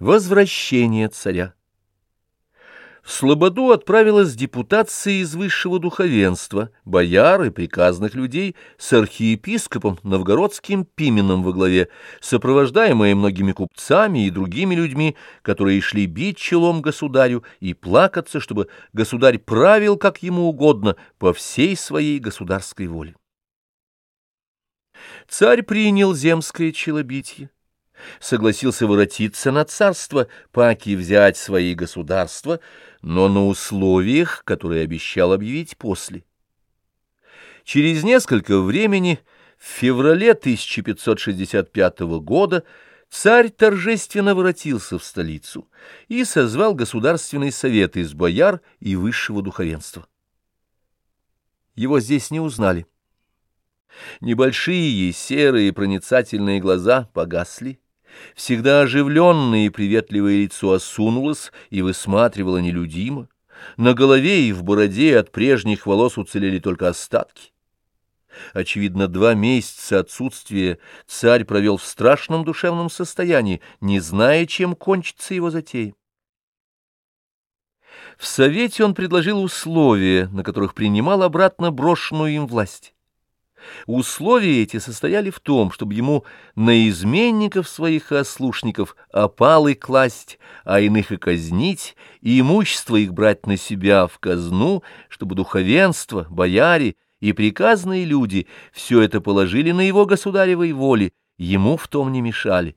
Возвращение царя В Слободу отправилась депутация из высшего духовенства, бояр и приказных людей с архиепископом Новгородским Пименом во главе, сопровождаемая многими купцами и другими людьми, которые шли бить челом государю и плакаться, чтобы государь правил как ему угодно по всей своей государской воле. Царь принял земское челобитие согласился воротиться на царство, паки взять свои государства, но на условиях, которые обещал объявить после. Через несколько времени, в феврале 1565 года, царь торжественно воротился в столицу и созвал Государственный совет из бояр и высшего духовенства. Его здесь не узнали. Небольшие серые проницательные глаза погасли, Всегда оживленное и приветливое лицо осунулось и высматривало нелюдимо. На голове и в бороде от прежних волос уцелели только остатки. Очевидно, два месяца отсутствия царь провел в страшном душевном состоянии, не зная, чем кончится его затея. В Совете он предложил условия, на которых принимал обратно брошенную им власть. Условия эти состояли в том, чтобы ему на изменников своих и ослушников опалы класть, а иных и казнить, и имущество их брать на себя в казну, чтобы духовенство, бояре и приказные люди все это положили на его государевой воле, ему в том не мешали.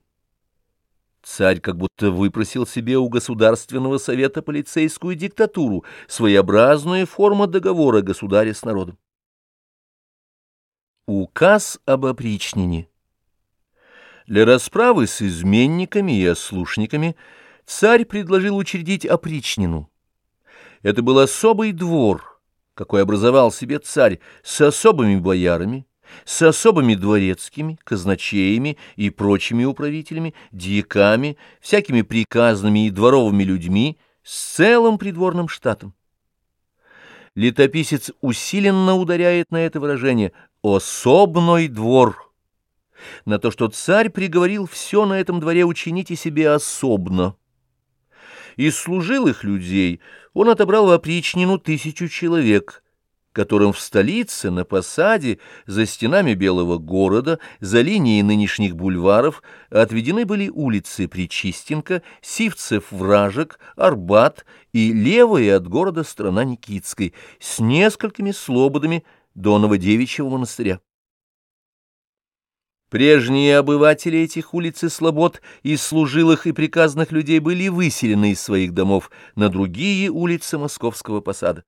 Царь как будто выпросил себе у Государственного совета полицейскую диктатуру, своеобразную форму договора государя с народом. Указ об опричнине Для расправы с изменниками и ослушниками царь предложил учредить опричнину. Это был особый двор, какой образовал себе царь, с особыми боярами, с особыми дворецкими, казначеями и прочими управителями, дьяками, всякими приказными и дворовыми людьми, с целым придворным штатом. Летописец усиленно ударяет на это выражение «особной двор», на то, что царь приговорил все на этом дворе учините себе особно. Из служилых людей он отобрал в опричнину тысячу человек – которым в столице, на посаде, за стенами Белого города, за линией нынешних бульваров отведены были улицы Причистенко, Сивцев-Вражек, Арбат и левая от города страна Никитской с несколькими слободами до Новодевичьего монастыря. Прежние обыватели этих улиц и слобод из служилых и приказных людей были выселены из своих домов на другие улицы Московского посада.